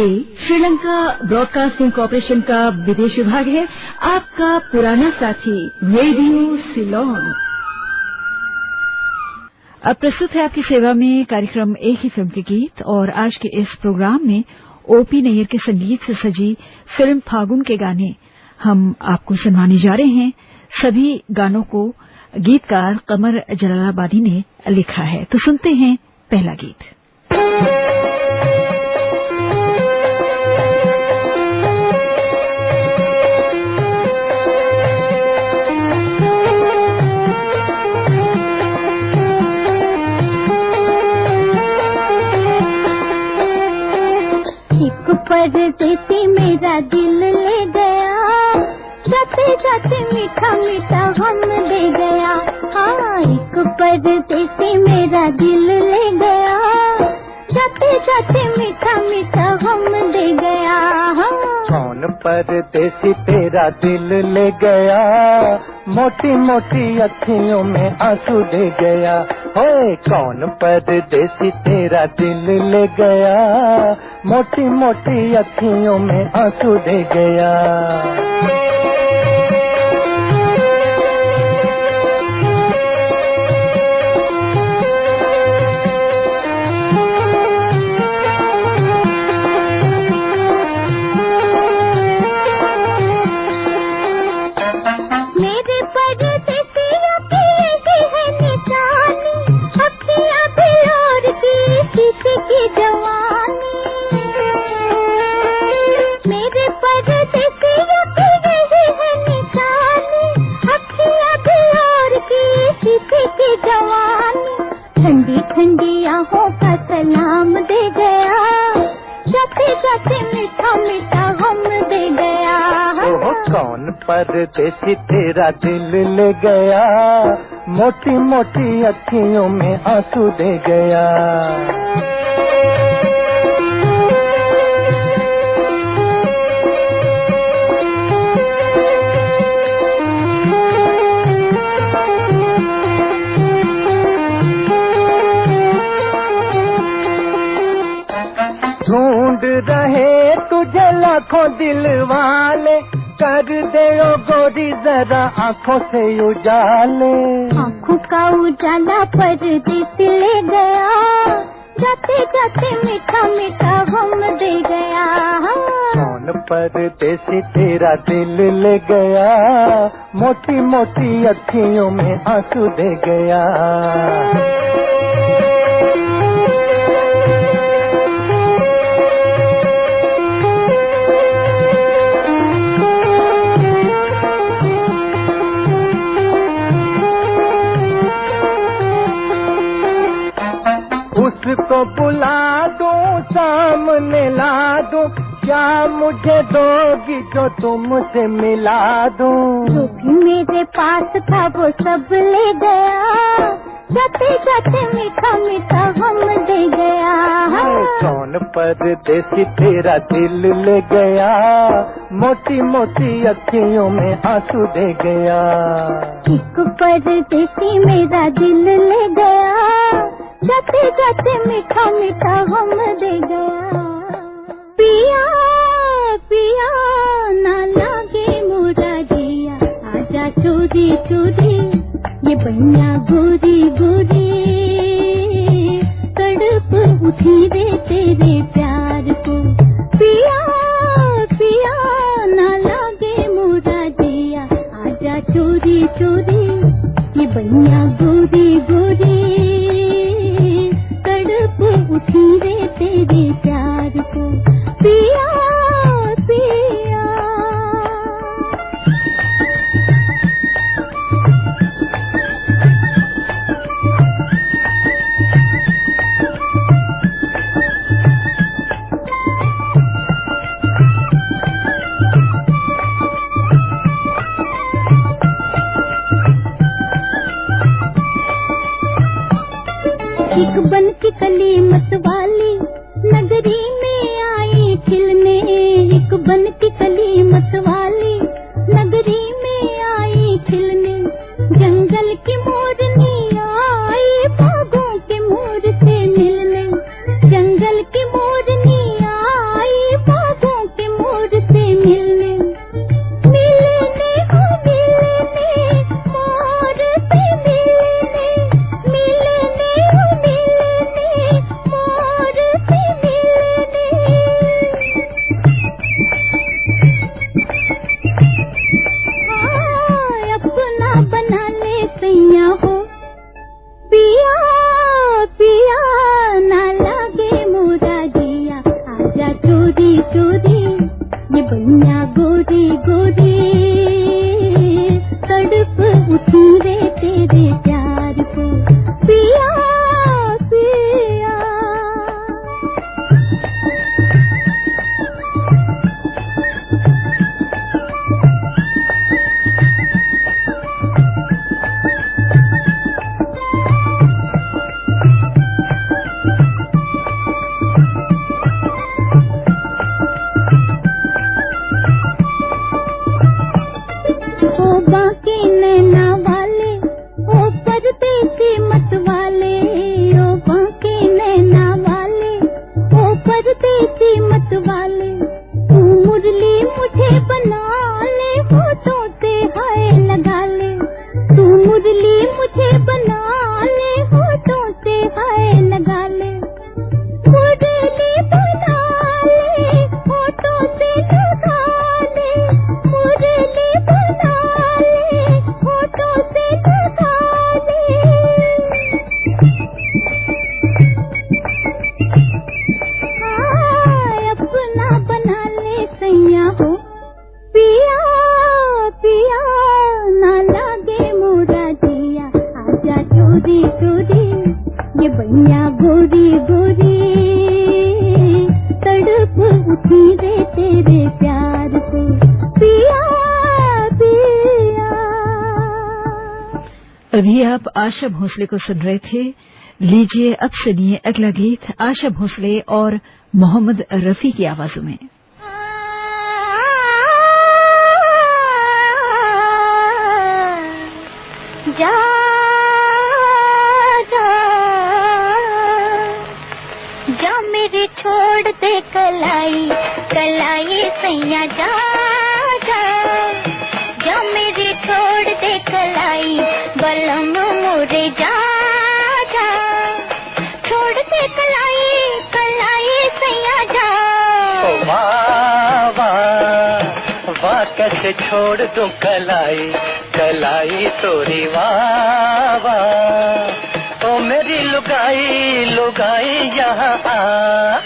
ये Sri Lanka broadcasting corporation का विदेश विभाग है। आपका पुराना साथी, रेडियो सिलोन। अब प्रस्तुत है आपकी सेवा में कार्यक्रम एक ही फ़िल्म के गीत और आज के इस प्रोग्राम में ओपी नैयर के संगीत से सजी फ़िल्म फागुन के गाने। हम आपको सुनवाने जा रहे हैं। सभी गानों को गीतकार कमर जलालाबादी ने लिखा है। तो सुनते हैं पहला गीत। परदेसी मेरा दिल ले गया। जाते जाते मीठा मीठा हम दे गया। हाँ एक परदेसी मेरा दिल ले गया। जाते जाते मीठा मीठा कौन परदेसी तेरा दिल ले गया। मोटी मोटी अखियों में आँसू दे गया। ओए कौन परदेसी तेरा दिल ले गया? मोटी मोटी अखियों में आँसू दे गया। परदेसी तेरा दिल ले गया, मोटी मोटी अखियों में आँसू दे गया। ढूंढ रहे तुझे लाखों दिल वाले कर दे ओ गोरी जरा आँखों से उजाले। आँखों का उजाला पर ले गया। जाते जाते मीठा मीठा हम दे गया। कौन पर देसी तेरा दिल ले गया? मोटी मोटी अखियों में आँसू दे गया। उसको बुला दो सामने ला दो। क्या मुझे दोगी जो तुमसे मिला दो? जो भी मेरे पास था वो सब ले गया। जाते जाते मीठा मीठा हम दे गया। कौन परदेसी तेरा दिल ले गया? मोटी मोटी अखियों में आँसू दे गया। एक परदेसी मेरा दिल ले गया। जाते जाते मीठा मीठा हम दे गया। पिया पिया, ना लागे मोरा जिया। आजा चोरी चोरी, ये बनिया गोरी गोरी तड़प उठी दे तेरे प्यार को। अभी आप आशा भोसले को सुन रहे थे। लीजिए अब सुनिए अगला गीत, आशा भोसले और मोहम्मद रफी की आवाजों में। जा जा जा मेरे छोड़ दे कलाई कलाई सैया जा। छोड़ दूँ कलाई कलाई तोरी रिवा ओ मेरी लुगाई लुगाई यहाँ आ।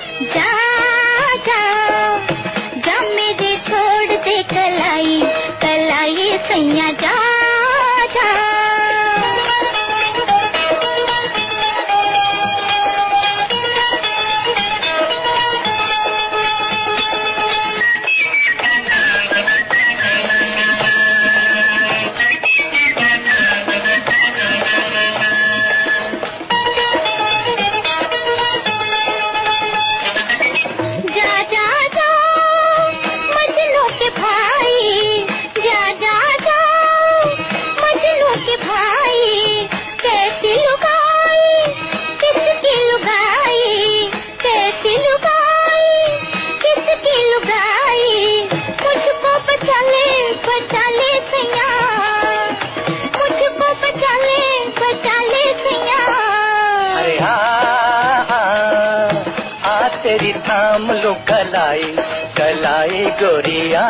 कलाई कलाई गोरिया।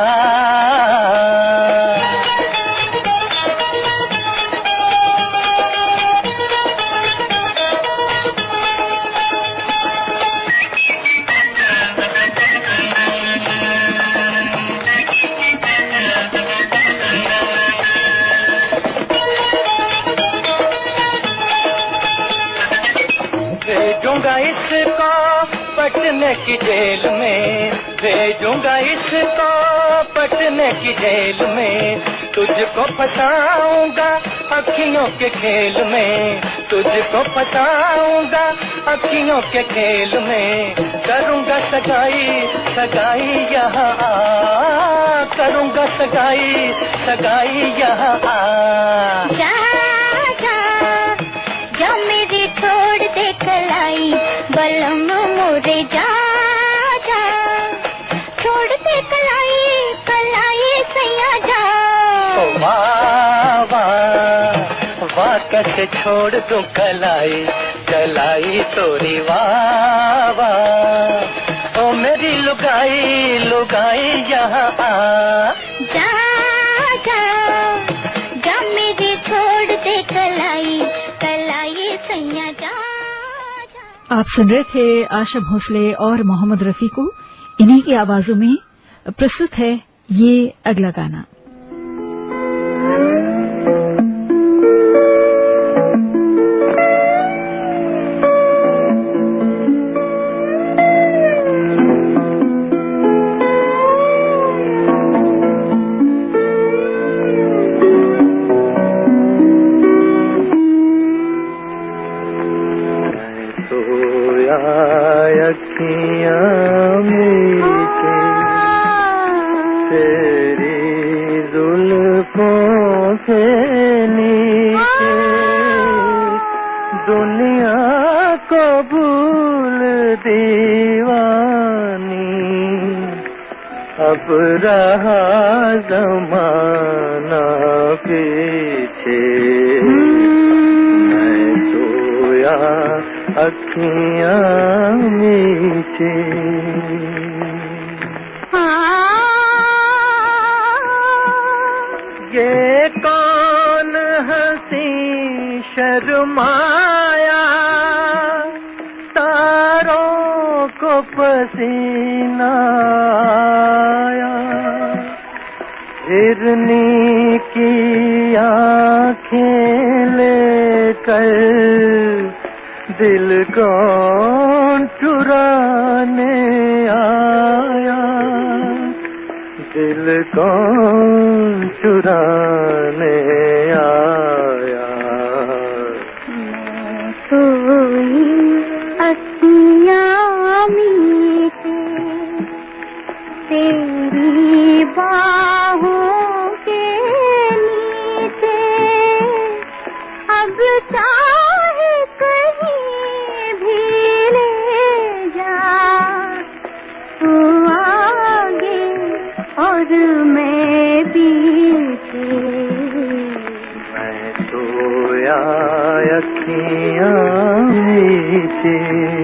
भेजूँगा इसको पटने की जेल में। भेजूँगा इसको पटने की जेल में। तुझको फंसाऊँगा अखियों के खेल में। तुझको फंसाऊँगा अखियों के खेल में। करूँगा सगाई सगाई यहाँ करूँगा सगाई सगाई यहाँ कैसे छोड़ दूँ कलाई कलाई तोरी वाह ओ मेरी लुगाई लुगाई यहाँ आ। जा जा जा मेरे छोड़ दे कलाई कलाई सैया जा आप सुन रहे थे आशा भोसले और मोहम्मद रफी को। इन्हीं की आवाजों में प्रस्तुत है ये अगला गाना। शर्माया, तारों को पसीना हिरनी की आँखें लेकर दिल को चुराने आया। दिल को चुराने और मैं पीछे। मैं सोया अखियाँ मीचे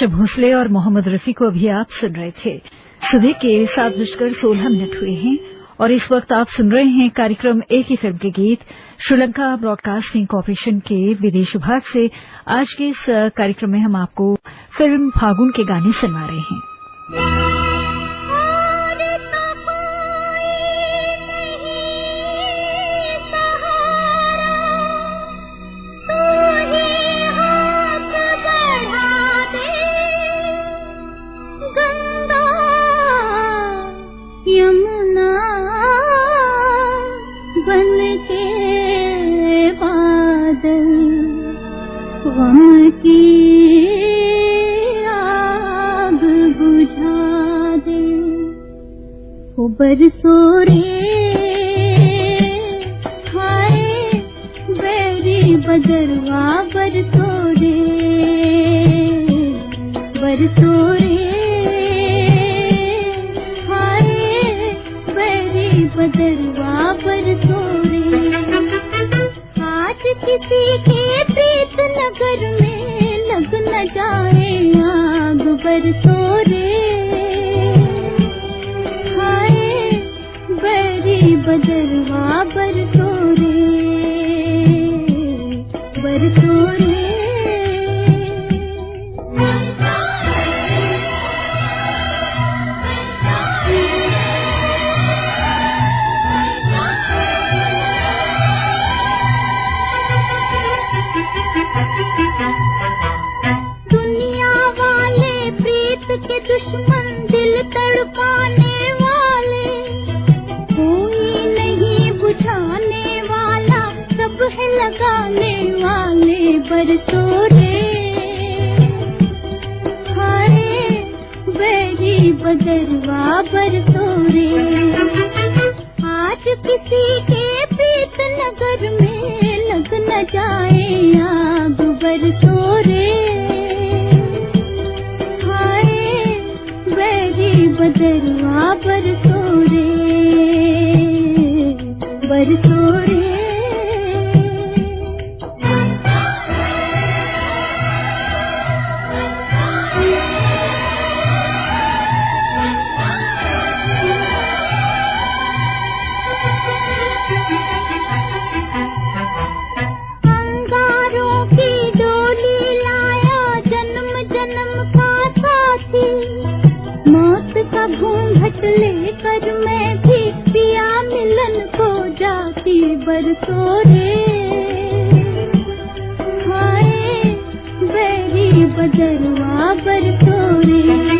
आशा भोसले और मोहम्मद रफी को अभी आप सुन रहे थे। सुबह के सात बजकर सोलह मिनट हुए हैं और इस वक्त आप सुन रहे हैं कार्यक्रम एक ही फ़िल्म के गीत, श्रीलंका ब्रॉडकास्टिंग कॉरपोरेशन के विदेश विभाग से। आज के इस कार्यक्रम में हम आपको फ़िल्म फागुन के गाने सुनवा रहे हैं। ओ बरसो रे हाय, बेरी बदरवा बरसो रे बरसो रे हाय, बेरी बदरवा बरसो रे आज किसी के प्रीत नगर में लग न जाए आग बरसो रे लगाने पर तोरे बदरवा बदरुआ पर रे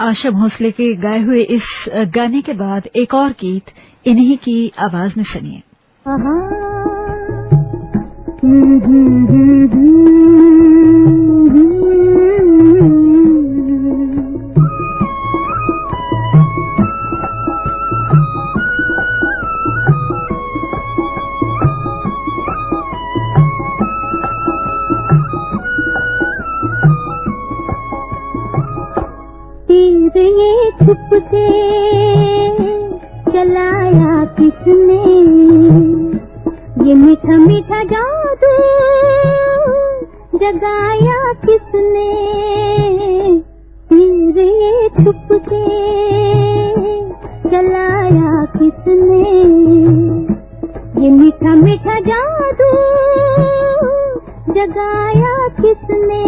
आशा भोसले के गाए हुए इस गाने के बाद एक और गीत इन्हीं की आवाज़ में सुनिए। ये छुप के चलाया किसने? ये मीठा मीठा जादू जगाया किसने? तीर ये छुप के चलाया किसने? ये मीठा मीठा जादू जगाया किसने?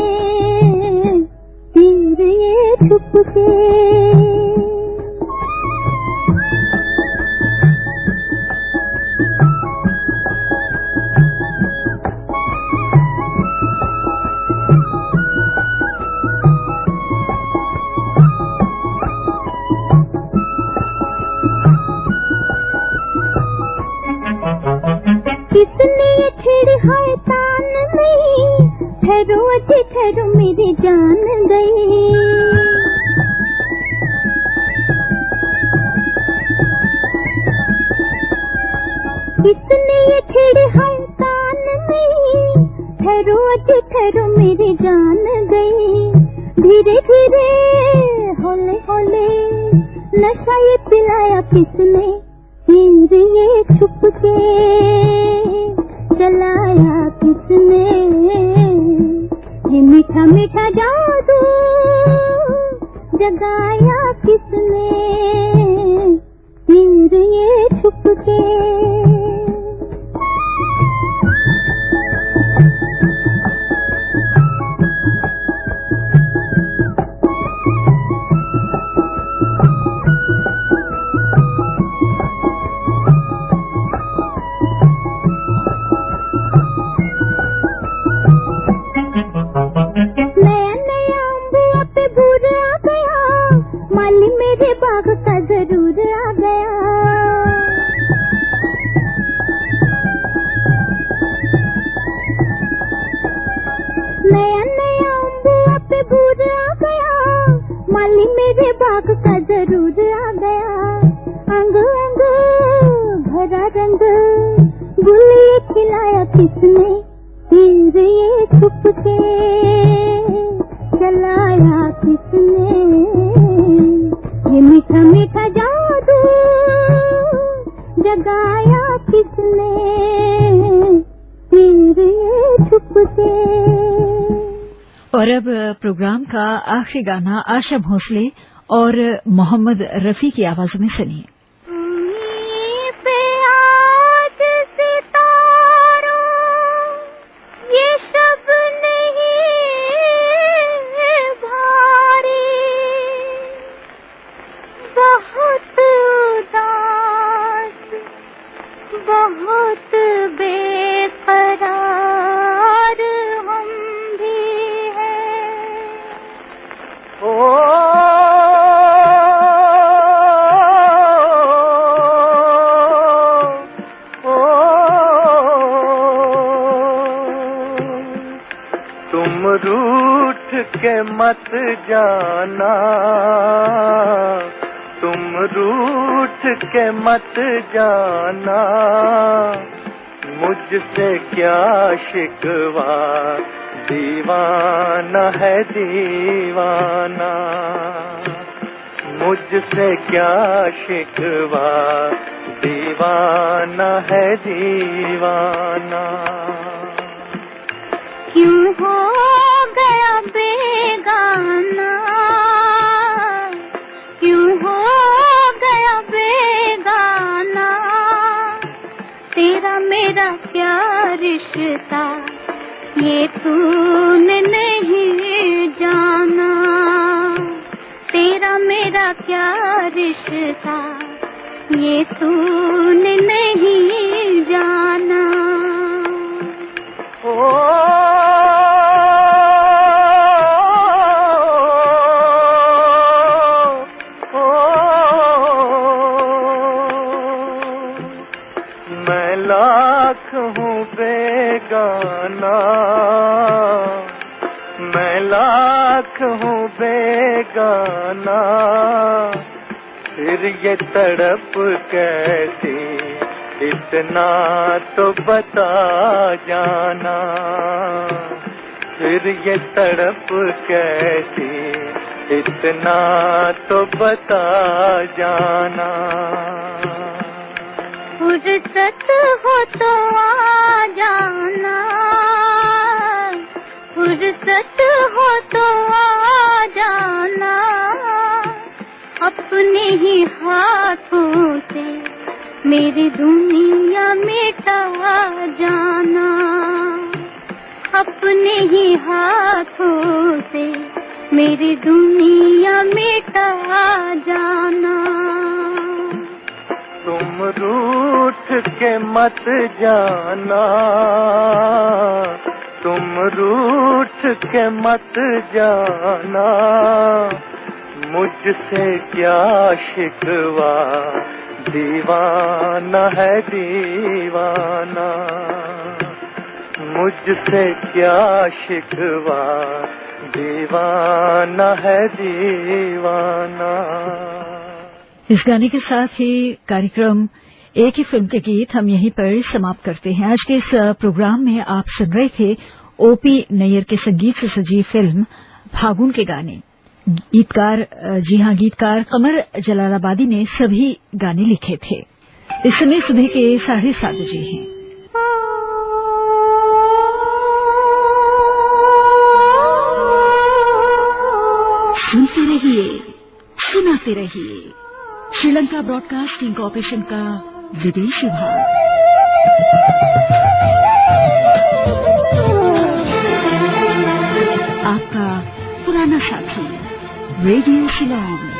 होले होले नशा ये पिलाया किसने? ये छुप के चलाया किसने? ये मीठा मीठा जादू जगाया आखिरी गाना आशा भोसले और मोहम्मद रफी की आवाजों में सुनिए। मत जाना। तुम रूठ के मत जाना। मुझसे क्या शिकवा? दीवाना है दीवाना। मुझसे क्या शिकवा? दीवाना है दीवाना। रिश्ता ये तूने नहीं जाना। तेरा मेरा क्या रिश्ता? ये तूने नहीं बेगाना फिर ये तड़प कैसी? इतना तो बता जाना। फिर ये तड़प कैसी? इतना तो बता जाना। फुर्सत हो तो आ जाना। फुर्सत हो तो आ जाना अपने ही हाथों से, मेरी दुनिया मिटा जाना अपने ही हाथों से, मेरी दुनिया मिटा जाना। तुम रूठ के मत जाना। तुम रूठ के मत जाना, मुझसे क्या शिकवा, दीवाना है दीवाना। मुझसे क्या शिकवा, दीवाना है दीवाना। इस गाने के साथ ही कार्यक्रम एक ही फ़िल्म के गीत हम यहीं पर समाप्त करते हैं। आज के इस प्रोग्राम में आप सुन रहे थे ओपी नैयर के संगीत से सजी फ़िल्म फागुन के गाने। गीतकार जी हाँ गीतकार कमर जलालाबादी ने सभी गाने लिखे थे। इस समय सुबह के साढ़े सात बजे हैं। सुनते रहिए, सुनाते रहिए। श्रीलंका ब्रॉडकास्टिंग कॉरपोरेशन का विदेश विभाग आपका पुराना साथी रेडियो शिलोंग